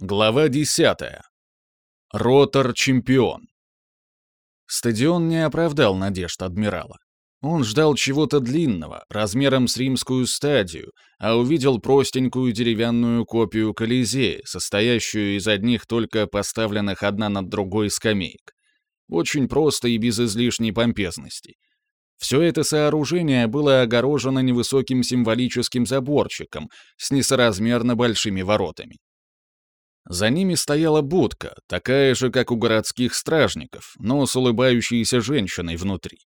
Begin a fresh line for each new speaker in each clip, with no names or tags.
Глава 10. Ротор-чемпион. Стадион не оправдал надежд адмирала. Он ждал чего-то длинного, размером с римскую стадию, а увидел простенькую деревянную копию Колизея, состоящую из одних только поставленных одна над другой скамеек. Очень просто и без излишней помпезности. Все это сооружение было огорожено невысоким символическим заборчиком с несоразмерно большими воротами. За ними стояла будка, такая же, как у городских стражников, но с улыбающейся женщиной внутри.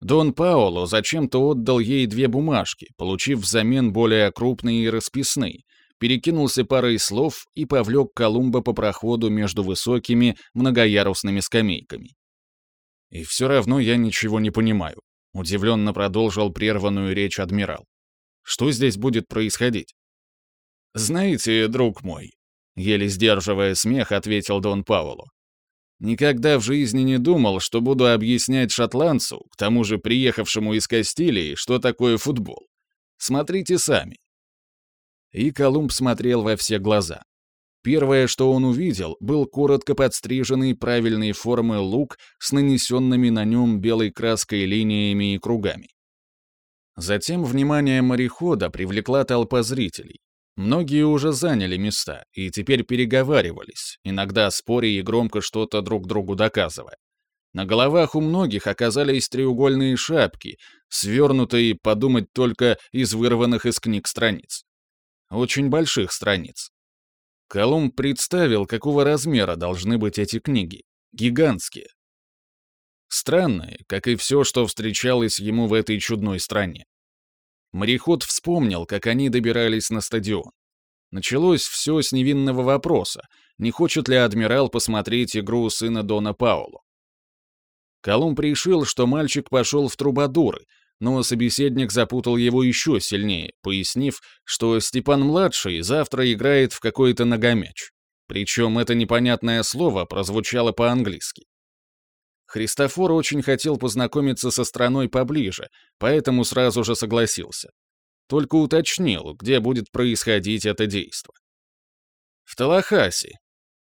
Дон Паоло зачем-то отдал ей две бумажки, получив взамен более крупные и расписные, перекинулся парой слов и повлек Колумба по проходу между высокими многоярусными скамейками. «И все равно я ничего не понимаю», — удивленно продолжил прерванную речь адмирал. «Что здесь будет происходить?» «Знаете, друг мой», Еле сдерживая смех, ответил Дон Паулу. Никогда в жизни не думал, что буду объяснять шотландцу, к тому же приехавшему из Кастилии, что такое футбол. Смотрите сами. И Колумб смотрел во все глаза. Первое, что он увидел, был коротко подстриженный правильной формы лук с нанесенными на нем белой краской линиями и кругами. Затем внимание морехода привлекла толпа зрителей. Многие уже заняли места и теперь переговаривались, иногда споря и громко что-то друг другу доказывая. На головах у многих оказались треугольные шапки, свернутые, подумать только, из вырванных из книг страниц. Очень больших страниц. Колумб представил, какого размера должны быть эти книги. Гигантские. Странные, как и все, что встречалось ему в этой чудной стране. Мореход вспомнил, как они добирались на стадион. Началось все с невинного вопроса, не хочет ли адмирал посмотреть игру сына Дона Пауло. Колумб решил, что мальчик пошел в трубадуры, но собеседник запутал его еще сильнее, пояснив, что Степан-младший завтра играет в какой-то ногомяч. Причем это непонятное слово прозвучало по-английски. Христофор очень хотел познакомиться со страной поближе, поэтому сразу же согласился. Только уточнил, где будет происходить это действо. В Талахасе.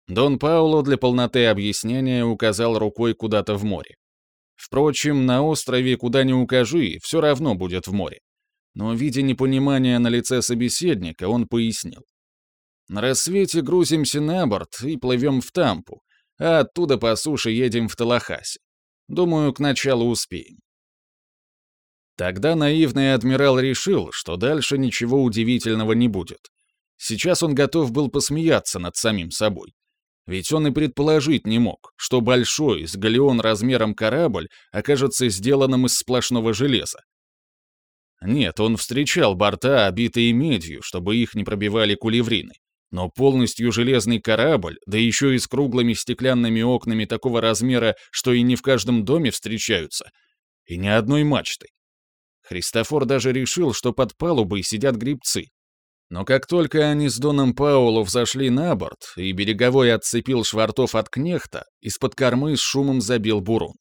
Дон Пауло для полноты объяснения указал рукой куда-то в море. Впрочем, на острове куда ни укажи, все равно будет в море. Но, видя непонимание на лице собеседника, он пояснил. На рассвете грузимся на борт и плывем в Тампу, а оттуда по суше едем в Талахасе. Думаю, к началу успеем. Тогда наивный адмирал решил, что дальше ничего удивительного не будет. Сейчас он готов был посмеяться над самим собой. Ведь он и предположить не мог, что большой, с галеон размером корабль окажется сделанным из сплошного железа. Нет, он встречал борта, обитые медью, чтобы их не пробивали кулеврины. Но полностью железный корабль, да еще и с круглыми стеклянными окнами такого размера, что и не в каждом доме встречаются, и ни одной мачты. Христофор даже решил, что под палубой сидят грибцы. Но как только они с Доном Паулу взошли на борт, и береговой отцепил швартов от кнехта, из-под кормы с шумом забил бурун.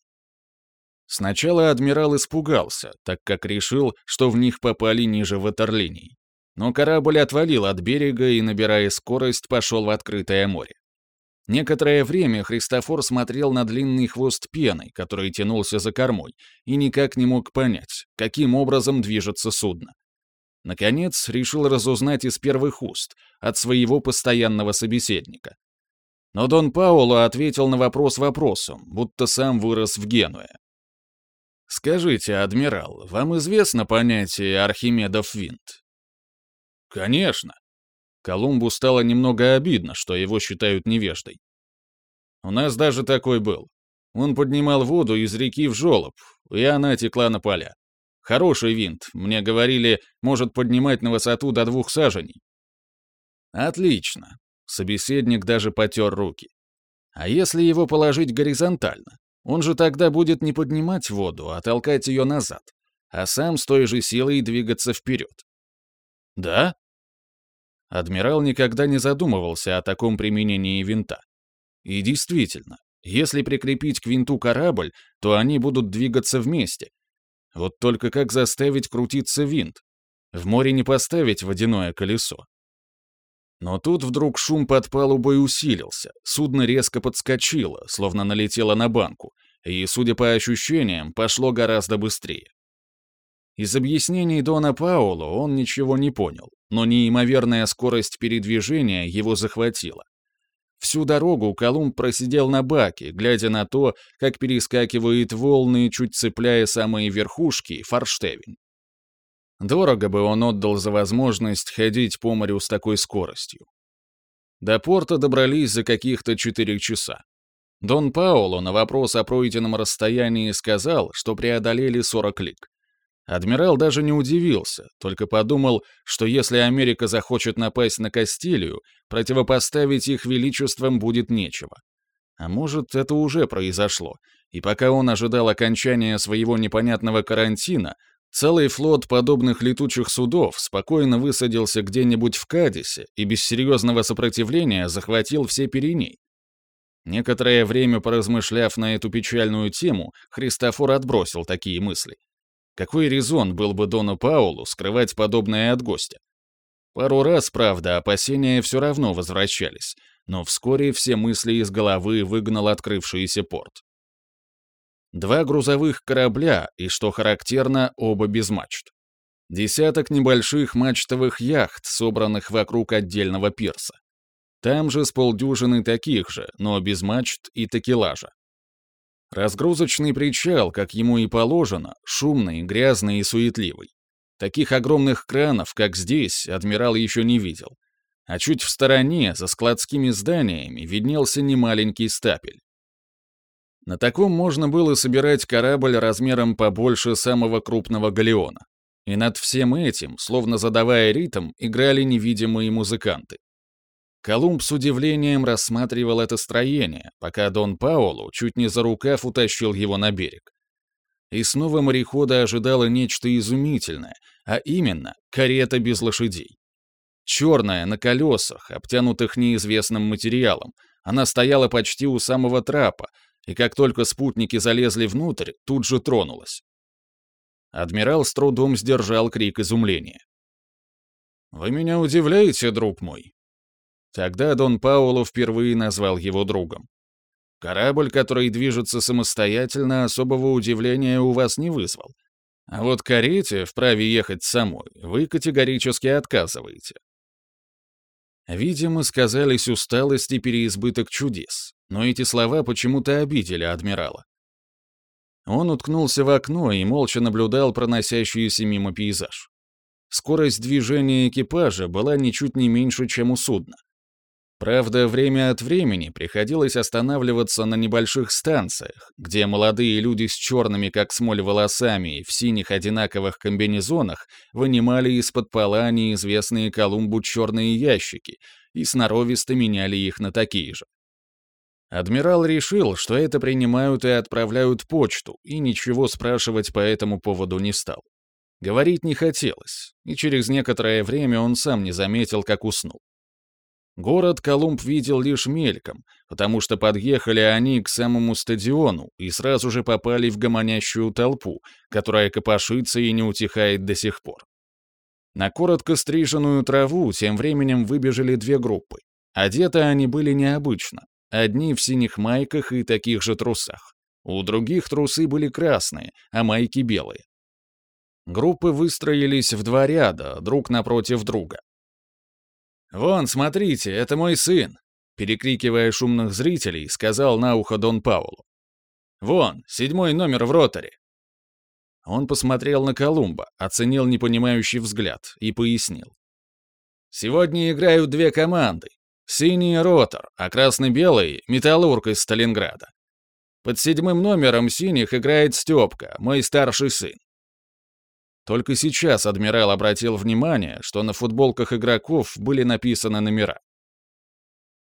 Сначала адмирал испугался, так как решил, что в них попали ниже ватерлиний но корабль отвалил от берега и, набирая скорость, пошел в открытое море. Некоторое время Христофор смотрел на длинный хвост пены, который тянулся за кормой, и никак не мог понять, каким образом движется судно. Наконец, решил разузнать из первых уст, от своего постоянного собеседника. Но Дон Пауло ответил на вопрос вопросом, будто сам вырос в Генуе. «Скажите, адмирал, вам известно понятие Архимедов винт?» Конечно. Колумбу стало немного обидно, что его считают невеждой. У нас даже такой был. Он поднимал воду из реки в жёлоб, и она текла на поля. Хороший винт, мне говорили, может поднимать на высоту до двух саженей. Отлично. Собеседник даже потер руки. А если его положить горизонтально? Он же тогда будет не поднимать воду, а толкать ее назад, а сам с той же силой двигаться вперед. Да? Адмирал никогда не задумывался о таком применении винта. И действительно, если прикрепить к винту корабль, то они будут двигаться вместе. Вот только как заставить крутиться винт? В море не поставить водяное колесо. Но тут вдруг шум под палубой усилился, судно резко подскочило, словно налетело на банку, и, судя по ощущениям, пошло гораздо быстрее. Из объяснений Дона Пауло он ничего не понял, но неимоверная скорость передвижения его захватила. Всю дорогу Колумб просидел на баке, глядя на то, как перескакивают волны, чуть цепляя самые верхушки, форштевень. Дорого бы он отдал за возможность ходить по морю с такой скоростью. До порта добрались за каких-то четыре часа. Дон Пауло на вопрос о пройденном расстоянии сказал, что преодолели 40 лиг. Адмирал даже не удивился, только подумал, что если Америка захочет напасть на Кастилию, противопоставить их величествам будет нечего. А может, это уже произошло, и пока он ожидал окончания своего непонятного карантина, целый флот подобных летучих судов спокойно высадился где-нибудь в Кадисе и без серьезного сопротивления захватил все Пиреней. Некоторое время поразмышляв на эту печальную тему, Христофор отбросил такие мысли. Какой резон был бы Дону Паулу скрывать подобное от гостя? Пару раз, правда, опасения все равно возвращались, но вскоре все мысли из головы выгнал открывшийся порт. Два грузовых корабля, и, что характерно, оба без мачт. Десяток небольших мачтовых яхт, собранных вокруг отдельного пирса. Там же с полдюжины таких же, но без мачт и такелажа. Разгрузочный причал, как ему и положено, шумный, грязный и суетливый. Таких огромных кранов, как здесь, адмирал еще не видел. А чуть в стороне, за складскими зданиями, виднелся немаленький стапель. На таком можно было собирать корабль размером побольше самого крупного галеона. И над всем этим, словно задавая ритм, играли невидимые музыканты. Колумб с удивлением рассматривал это строение, пока Дон Паулу чуть не за рукав утащил его на берег. И снова морехода ожидало нечто изумительное, а именно карета без лошадей. Черная, на колесах, обтянутых неизвестным материалом, она стояла почти у самого трапа, и как только спутники залезли внутрь, тут же тронулась. Адмирал с трудом сдержал крик изумления. «Вы меня удивляете, друг мой», Тогда Дон Пауло впервые назвал его другом. Корабль, который движется самостоятельно, особого удивления у вас не вызвал. А вот карете, вправе ехать самой, вы категорически отказываете. Видимо, сказались усталость и переизбыток чудес, но эти слова почему-то обидели адмирала. Он уткнулся в окно и молча наблюдал проносящийся мимо пейзаж. Скорость движения экипажа была ничуть не меньше, чем у судна. Правда, время от времени приходилось останавливаться на небольших станциях, где молодые люди с черными как смоль волосами и в синих одинаковых комбинезонах вынимали из-под пола неизвестные Колумбу черные ящики и сноровисто меняли их на такие же. Адмирал решил, что это принимают и отправляют почту, и ничего спрашивать по этому поводу не стал. Говорить не хотелось, и через некоторое время он сам не заметил, как уснул. Город Колумб видел лишь мельком, потому что подъехали они к самому стадиону и сразу же попали в гомонящую толпу, которая копошится и не утихает до сих пор. На коротко стриженную траву тем временем выбежали две группы. Одеты они были необычно. Одни в синих майках и таких же трусах. У других трусы были красные, а майки белые. Группы выстроились в два ряда, друг напротив друга. «Вон, смотрите, это мой сын!» Перекрикивая шумных зрителей, сказал на ухо Дон Паулу. «Вон, седьмой номер в роторе!» Он посмотрел на Колумба, оценил непонимающий взгляд и пояснил. «Сегодня играют две команды. Синий — ротор, а красный-белый — металлург из Сталинграда. Под седьмым номером синих играет Степка, мой старший сын. Только сейчас адмирал обратил внимание, что на футболках игроков были написаны номера.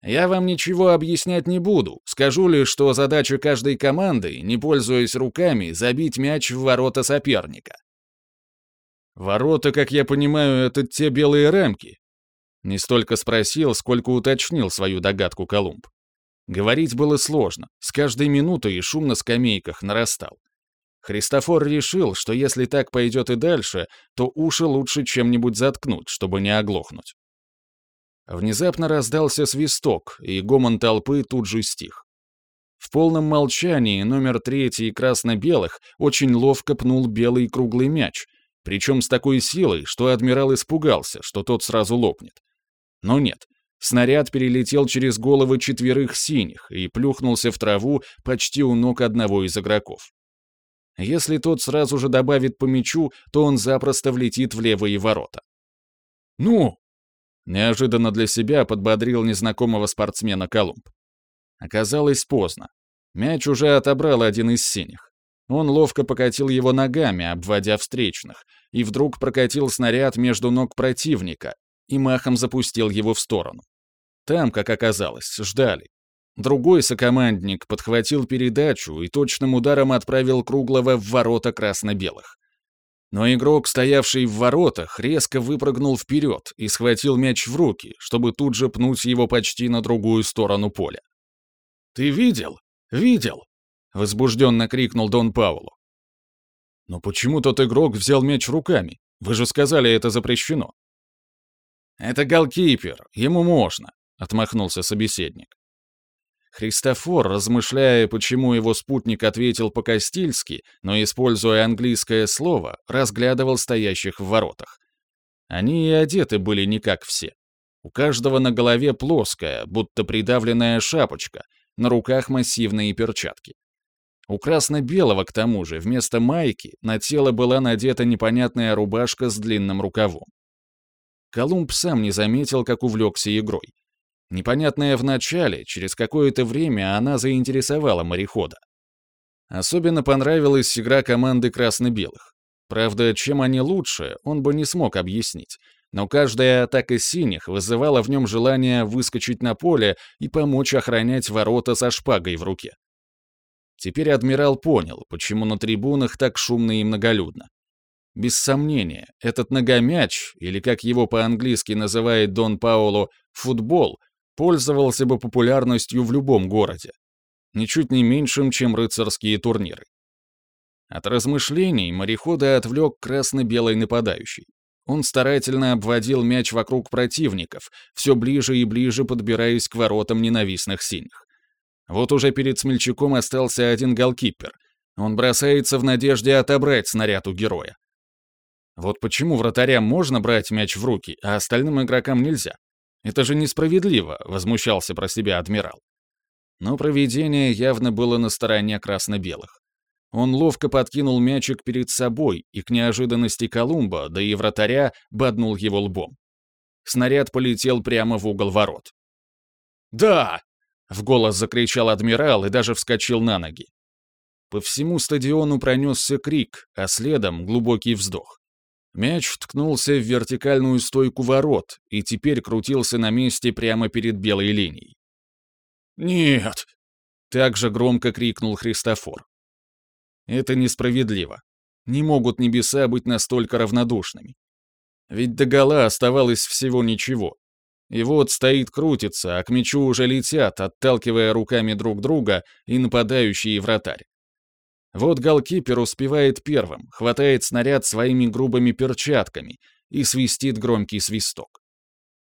Я вам ничего объяснять не буду, скажу лишь, что задача каждой команды, не пользуясь руками, забить мяч в ворота соперника. Ворота, как я понимаю, это те белые рамки. Не столько спросил, сколько уточнил свою догадку Колумб. Говорить было сложно, с каждой минутой шум на скамейках нарастал. Христофор решил, что если так пойдет и дальше, то уши лучше чем-нибудь заткнуть, чтобы не оглохнуть. Внезапно раздался свисток, и гомон толпы тут же стих. В полном молчании номер третий красно-белых очень ловко пнул белый круглый мяч, причем с такой силой, что адмирал испугался, что тот сразу лопнет. Но нет, снаряд перелетел через головы четверых синих и плюхнулся в траву почти у ног одного из игроков. Если тот сразу же добавит по мячу, то он запросто влетит в левые ворота. «Ну!» — неожиданно для себя подбодрил незнакомого спортсмена Колумб. Оказалось поздно. Мяч уже отобрал один из синих. Он ловко покатил его ногами, обводя встречных, и вдруг прокатил снаряд между ног противника и махом запустил его в сторону. Там, как оказалось, ждали. Другой сокомандник подхватил передачу и точным ударом отправил Круглого в ворота красно-белых. Но игрок, стоявший в воротах, резко выпрыгнул вперед и схватил мяч в руки, чтобы тут же пнуть его почти на другую сторону поля. «Ты видел? Видел!» — возбужденно крикнул Дон Паулу. «Но почему тот игрок взял мяч руками? Вы же сказали, это запрещено». «Это голкипер, ему можно», — отмахнулся собеседник. Христофор, размышляя, почему его спутник ответил по-кастильски, но используя английское слово, разглядывал стоящих в воротах. Они и одеты были не как все. У каждого на голове плоская, будто придавленная шапочка, на руках массивные перчатки. У красно-белого, к тому же, вместо майки на тело была надета непонятная рубашка с длинным рукавом. Колумб сам не заметил, как увлекся игрой. Непонятная в начале, через какое-то время она заинтересовала морехода. Особенно понравилась игра команды красно-белых. Правда, чем они лучше, он бы не смог объяснить, но каждая атака синих вызывала в нем желание выскочить на поле и помочь охранять ворота со шпагой в руке. Теперь адмирал понял, почему на трибунах так шумно и многолюдно. Без сомнения, этот ногомяч, или как его по-английски называет Дон Паоло, футбол, пользовался бы популярностью в любом городе. Ничуть не меньшим, чем рыцарские турниры. От размышлений морехода отвлек красно-белый нападающий. Он старательно обводил мяч вокруг противников, все ближе и ближе подбираясь к воротам ненавистных синих. Вот уже перед смельчаком остался один голкипер. Он бросается в надежде отобрать снаряд у героя. Вот почему вратарям можно брать мяч в руки, а остальным игрокам нельзя? Это же несправедливо, возмущался про себя адмирал. Но проведение явно было на стороне красно-белых. Он ловко подкинул мячик перед собой и к неожиданности Колумба, да и вратаря, боднул его лбом. Снаряд полетел прямо в угол ворот. «Да!» — в голос закричал адмирал и даже вскочил на ноги. По всему стадиону пронесся крик, а следом глубокий вздох. Мяч ткнулся в вертикальную стойку ворот и теперь крутился на месте прямо перед белой линией. «Нет!» — также громко крикнул Христофор. Это несправедливо. Не могут небеса быть настолько равнодушными. Ведь до гола оставалось всего ничего. И вот стоит крутится, а к мячу уже летят, отталкивая руками друг друга и нападающие вратарь. Вот голкипер успевает первым, хватает снаряд своими грубыми перчатками и свистит громкий свисток.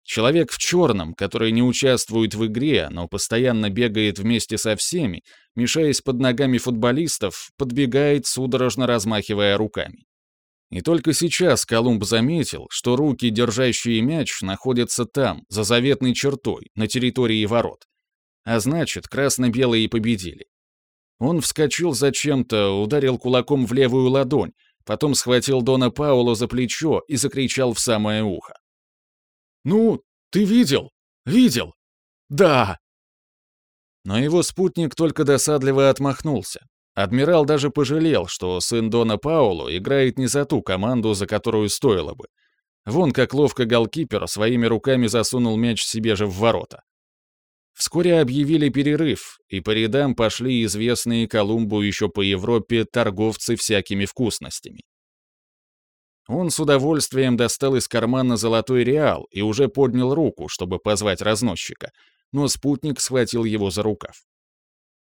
Человек в черном, который не участвует в игре, но постоянно бегает вместе со всеми, мешаясь под ногами футболистов, подбегает, судорожно размахивая руками. И только сейчас Колумб заметил, что руки, держащие мяч, находятся там, за заветной чертой, на территории ворот. А значит, красно-белые победили. Он вскочил зачем-то, ударил кулаком в левую ладонь, потом схватил Дона Паула за плечо и закричал в самое ухо. «Ну, ты видел? Видел? Да!» Но его спутник только досадливо отмахнулся. Адмирал даже пожалел, что сын Дона Пауло играет не за ту команду, за которую стоило бы. Вон как ловко голкипер своими руками засунул мяч себе же в ворота. Вскоре объявили перерыв, и по рядам пошли известные Колумбу еще по Европе торговцы всякими вкусностями. Он с удовольствием достал из кармана золотой реал и уже поднял руку, чтобы позвать разносчика, но спутник схватил его за рукав.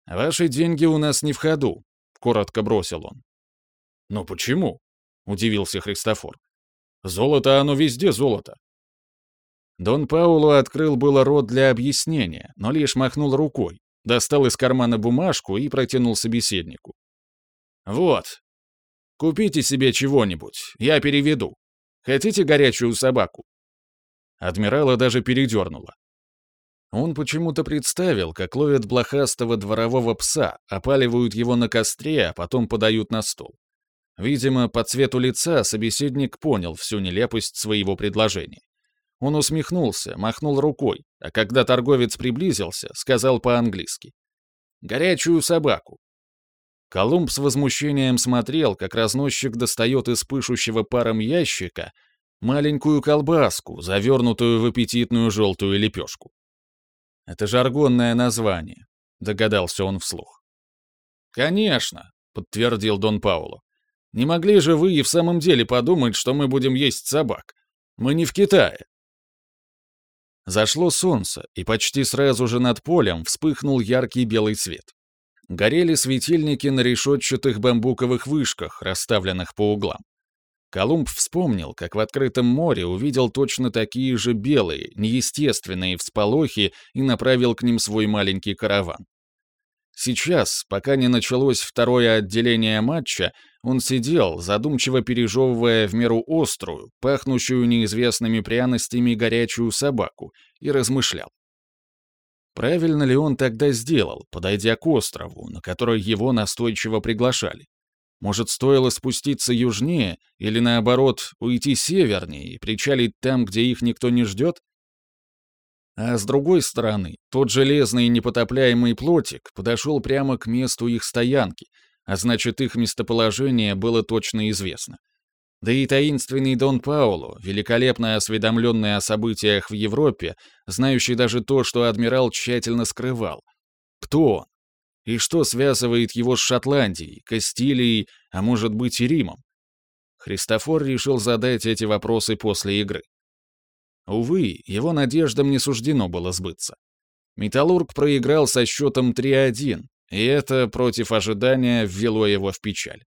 «Ваши деньги у нас не в ходу», — коротко бросил он. «Но почему?» — удивился Христофор. «Золото, оно везде золото». Дон Пауло открыл было рот для объяснения, но лишь махнул рукой, достал из кармана бумажку и протянул собеседнику. «Вот. Купите себе чего-нибудь, я переведу. Хотите горячую собаку?» Адмирала даже передернуло. Он почему-то представил, как ловят блохастого дворового пса, опаливают его на костре, а потом подают на стол. Видимо, по цвету лица собеседник понял всю нелепость своего предложения. Он усмехнулся, махнул рукой, а когда торговец приблизился, сказал по-английски. «Горячую собаку». Колумб с возмущением смотрел, как разносчик достает из пышущего паром ящика маленькую колбаску, завернутую в аппетитную желтую лепешку. Это жаргонное название, догадался он вслух. Конечно, подтвердил Дон Пауло. Не могли же вы и в самом деле подумать, что мы будем есть собак? Мы не в Китае. Зашло солнце, и почти сразу же над полем вспыхнул яркий белый свет. Горели светильники на решетчатых бамбуковых вышках, расставленных по углам. Колумб вспомнил, как в открытом море увидел точно такие же белые, неестественные всполохи и направил к ним свой маленький караван. Сейчас, пока не началось второе отделение матча, он сидел, задумчиво пережевывая в меру острую, пахнущую неизвестными пряностями горячую собаку, и размышлял. Правильно ли он тогда сделал, подойдя к острову, на который его настойчиво приглашали? Может, стоило спуститься южнее или, наоборот, уйти севернее и причалить там, где их никто не ждет? А с другой стороны, тот железный непотопляемый плотик подошел прямо к месту их стоянки, а значит, их местоположение было точно известно. Да и таинственный Дон Пауло, великолепно осведомленный о событиях в Европе, знающий даже то, что адмирал тщательно скрывал. Кто он? И что связывает его с Шотландией, Кастилией, а может быть и Римом? Христофор решил задать эти вопросы после игры. Увы, его надеждам не суждено было сбыться. Металлург проиграл со счетом 3-1, и это, против ожидания, ввело его в печаль.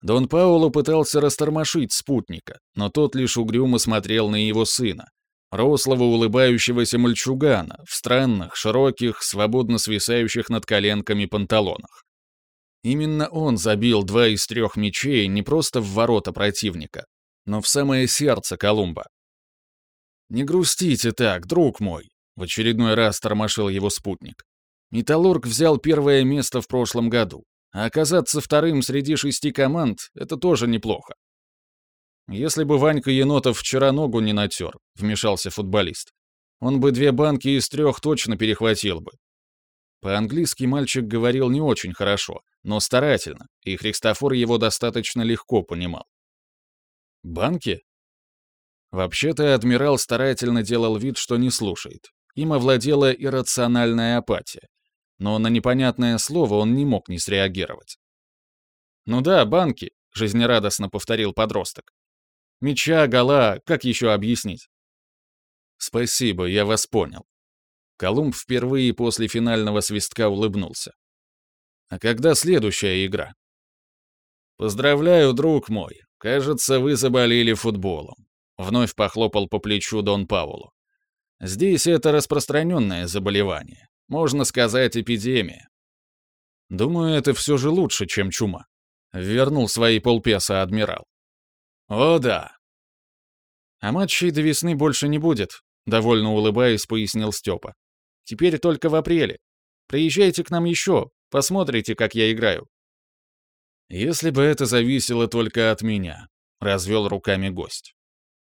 Дон Пауло пытался растормошить спутника, но тот лишь угрюмо смотрел на его сына, рослого улыбающегося мальчугана в странных, широких, свободно свисающих над коленками панталонах. Именно он забил два из трех мячей не просто в ворота противника, но в самое сердце Колумба. «Не грустите так, друг мой», — в очередной раз тормошил его спутник. «Металлург взял первое место в прошлом году, а оказаться вторым среди шести команд — это тоже неплохо. «Если бы Ванька Енотов вчера ногу не натер», — вмешался футболист, «он бы две банки из трех точно перехватил бы». По-английски мальчик говорил не очень хорошо, но старательно, и Христофор его достаточно легко понимал. «Банки?» Вообще-то адмирал старательно делал вид, что не слушает. Им овладела иррациональная апатия. Но на непонятное слово он не мог не среагировать. «Ну да, банки», — жизнерадостно повторил подросток. Меча, гола, как еще объяснить? Спасибо, я вас понял. Колумб впервые после финального свистка улыбнулся. А когда следующая игра? Поздравляю, друг мой. Кажется, вы заболели футболом. Вновь похлопал по плечу Дон Паулу. Здесь это распространенное заболевание. Можно сказать, эпидемия. Думаю, это все же лучше, чем чума. Вернул свои полпеса адмирал. «О да». «А матчей до весны больше не будет», — довольно улыбаясь, пояснил Степа. «Теперь только в апреле. Приезжайте к нам еще, посмотрите, как я играю». «Если бы это зависело только от меня», — развел руками гость.